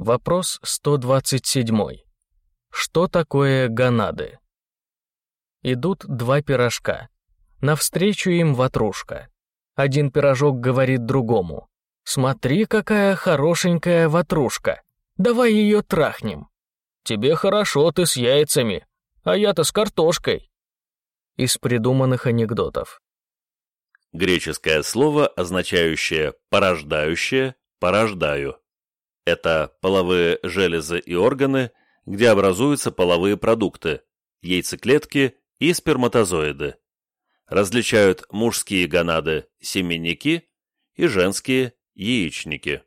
Вопрос 127. Что такое гонады? Идут два пирожка. Навстречу им ватрушка. Один пирожок говорит другому. «Смотри, какая хорошенькая ватрушка. Давай ее трахнем». «Тебе хорошо, ты с яйцами, а я-то с картошкой». Из придуманных анекдотов. Греческое слово, означающее «порождающее», «порождаю». Это половые железы и органы, где образуются половые продукты, яйцеклетки и сперматозоиды. Различают мужские гонады – семенники и женские – яичники.